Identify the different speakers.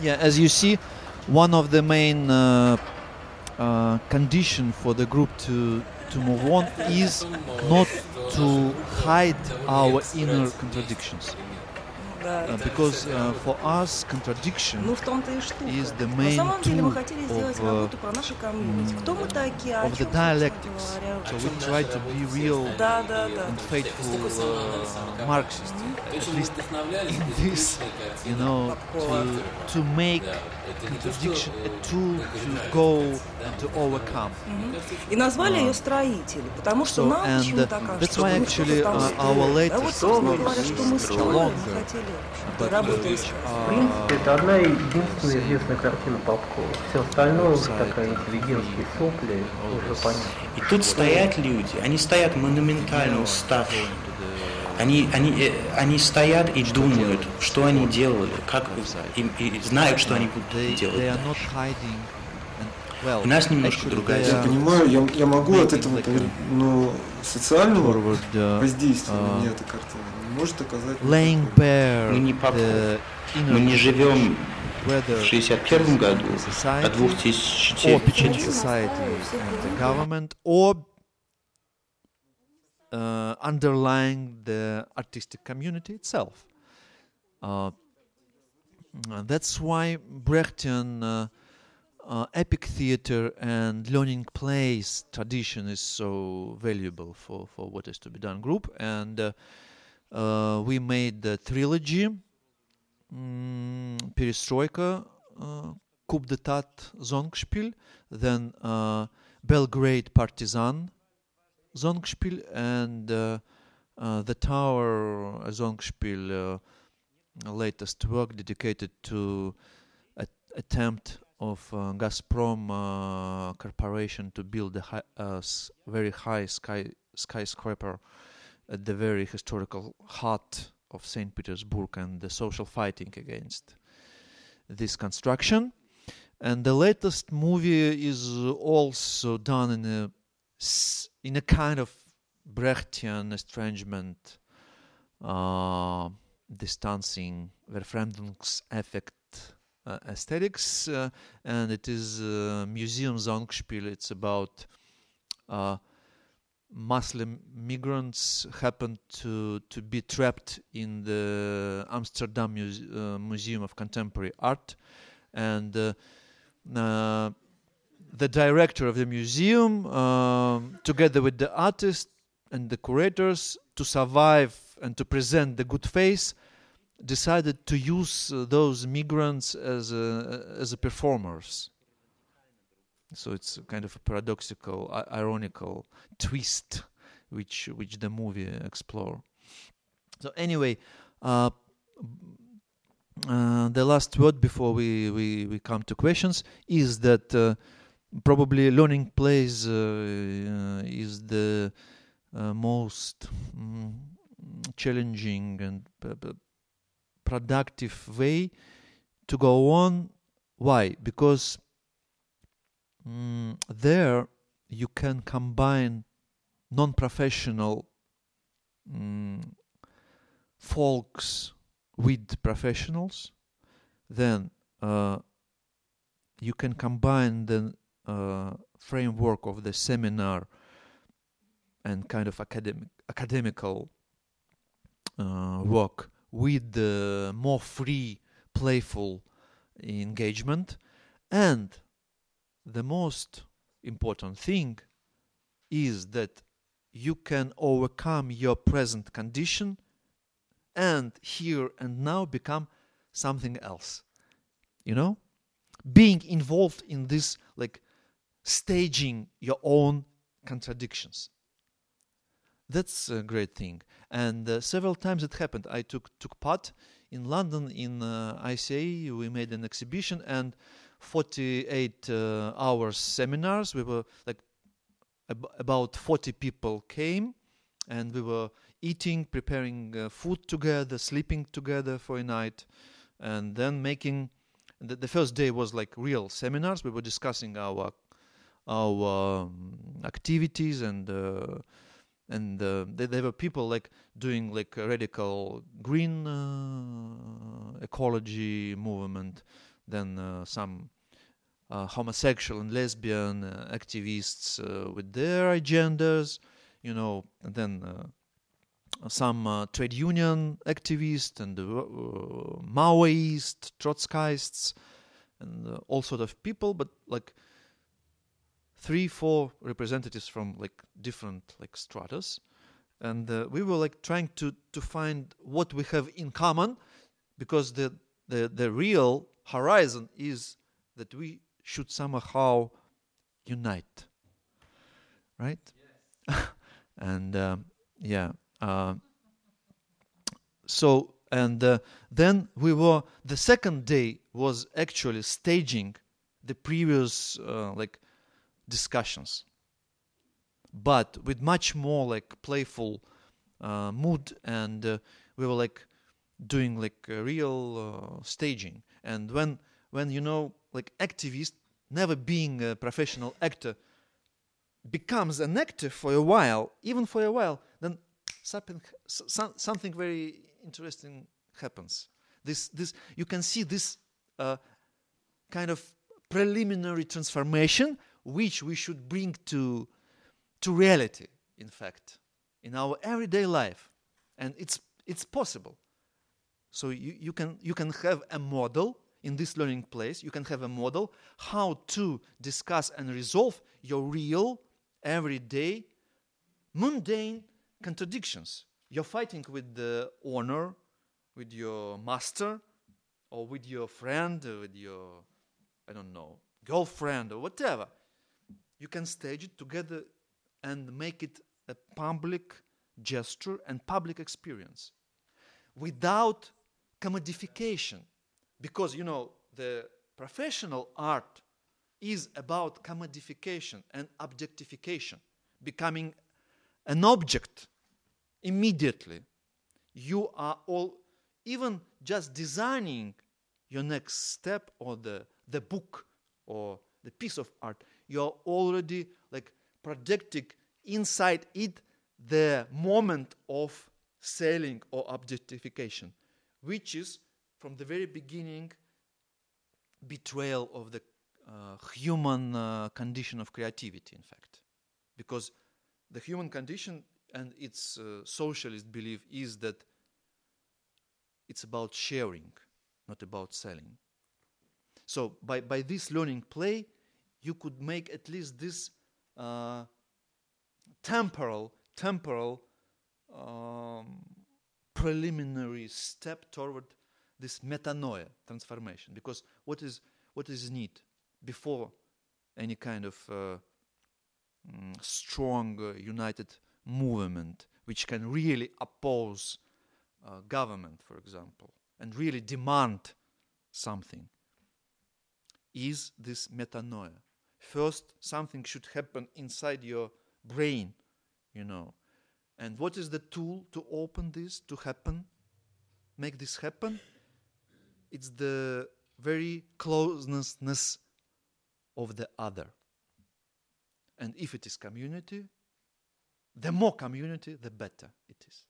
Speaker 1: Yeah, as you see, one of the main uh, uh, condition for the group to to move on is not to hide our inner contradictions.
Speaker 2: Да.
Speaker 1: Uh, because uh, for us, contradiction
Speaker 2: Ну, в том-то и штука.
Speaker 1: is the
Speaker 2: На
Speaker 1: main
Speaker 2: самом деле мы
Speaker 1: tool
Speaker 2: хотели
Speaker 1: of,
Speaker 2: сделать
Speaker 1: uh,
Speaker 2: работу про наши комьюнити. Кто мы такие, о
Speaker 1: of the dialectics. So we try to be real
Speaker 2: Да, да, да.
Speaker 1: and faithful uh, Marxist, at least in this, you know, to, to make contradiction a tool to go and to overcome.
Speaker 2: И назвали
Speaker 1: А.
Speaker 2: ее строители, потому что нам
Speaker 1: and,
Speaker 2: почему-то
Speaker 1: uh,
Speaker 2: кажется,
Speaker 1: that's
Speaker 2: что
Speaker 1: why
Speaker 2: мы
Speaker 1: actually,
Speaker 2: что-то там
Speaker 1: uh,
Speaker 2: строим.
Speaker 1: our
Speaker 2: А
Speaker 1: latest
Speaker 2: вот, собственно
Speaker 1: work
Speaker 2: говоря, что мы
Speaker 1: is
Speaker 2: строим, мы хотели
Speaker 1: but
Speaker 2: работать
Speaker 1: which
Speaker 3: В принципе, это одна единственная известная картина Попкова. Все остальное уже такая интеллигентские сопли, уже понятно.
Speaker 4: И тут стоят люди, они стоят монументально уставшие. Они, они, э, они стоят и думают, что они делали, как и, и знают, что они будут делать. У нас немножко другая
Speaker 5: Я понимаю, я, я могу от этого но социального
Speaker 1: uh,
Speaker 5: воздействия на
Speaker 1: uh,
Speaker 5: меня эта картина не может оказать.
Speaker 4: Мы не
Speaker 1: inner
Speaker 4: Мы не живем в 61 году, а
Speaker 1: or
Speaker 4: 2004
Speaker 1: between society and the government or uh, underlying the artistic community itself. Uh, uh, that's why Brechtian uh, uh, epic theater and learning plays tradition is so valuable for, for what is to be done group. And uh, uh, we made the trilogy mm, Perestroika uh, coup d'etat Songspiel, then uh, Belgrade partisan Songspiel, and uh, uh, the Tower Songspiel, uh, latest work dedicated to attempt of uh, Gazprom uh, corporation to build a hi- uh, s- very high sky skyscraper at the very historical heart of St. Petersburg and the social fighting against this construction. And the latest movie is also done in a in a kind of Brechtian estrangement, uh, distancing, Verfremdungseffekt aesthetics, uh, and it is uh, Museum Songspiel. It's about uh, Muslim migrants happened to to be trapped in the Amsterdam Muse- uh, Museum of Contemporary Art, and uh, uh, the director of the museum, um, together with the artist and the curators, to survive and to present the good face, decided to use uh, those migrants as a, as a performers. So it's kind of a paradoxical, ironical twist, which which the movie explore. So anyway, uh, uh, the last word before we, we, we come to questions is that uh, probably learning plays uh, uh, is the uh, most mm, challenging and productive way to go on. Why? Because mm, there you can combine non-professional mm, folks with professionals, then uh, you can combine the uh, framework of the seminar and kind of academic academical uh, work with the more free, playful engagement, and the most important thing is that you can overcome your present condition and here and now become something else you know? Being involved in this like staging your own contradictions. That's a great thing and uh, several times it happened. I took took part in london in uh, ica we made an exhibition and 48 uh, hours seminars. We were like ab- about 40 people came and we were eating preparing uh, food together sleeping together for a night and then making the, the first day was like real seminars. We were discussing our our um, activities and uh, and uh, there, there were people like doing like a radical green uh, ecology movement then uh, some uh, homosexual and lesbian uh, activists uh, with their agendas, you know, and then some trade union activists and Maoist, Trotskyists, and all sort of people, but like three, four representatives from like different like stratas, and uh, we were like trying to to find what we have in common, because the the the real horizon is that we should somehow unite, right? and um, yeah. Uh, so and uh, then we were the second day was actually staging the previous uh, like discussions. But with much more like playful uh, mood and uh, we were like doing like real uh, staging. And when when you know like activist never being a professional actor becomes an actor for a while even for a while then something so- something very interesting happens. This this you can see this uh, kind of preliminary transformation which we should bring to to reality in fact in our everyday life. And it's it's possible. So you, you can you can have a model in this learning plays. You can have a model how to discuss and resolve your real everyday mundane contradictions. You're fighting with the owner with your master or with your friend with your i don't know girlfriend or whatever you can stage it together and make it a public gesture and public experience without commodification. Because you know the professional art is about commodification and objectification becoming an object immediately. You are all even just designing your next step or the the book or the piece of art you're already like projecting inside it the moment of selling or objectification which is from the very beginning betrayal of the uh, human uh, condition of creativity in fact. Because the human condition and its uh, socialist belief is that it's about sharing not about selling. So by, by this learning play you could make at least this uh, temporal temporal um, preliminary step toward this metanoia transformation. Because what is what is need before any kind of uh, mm, strong uh, united movement which can really oppose uh, government for example and really demand something is this metanoia first something should happen inside your brain you know. And what is the tool to open this to happen make this happen? It's the very closeness of the other. And if it is community the more community the better it is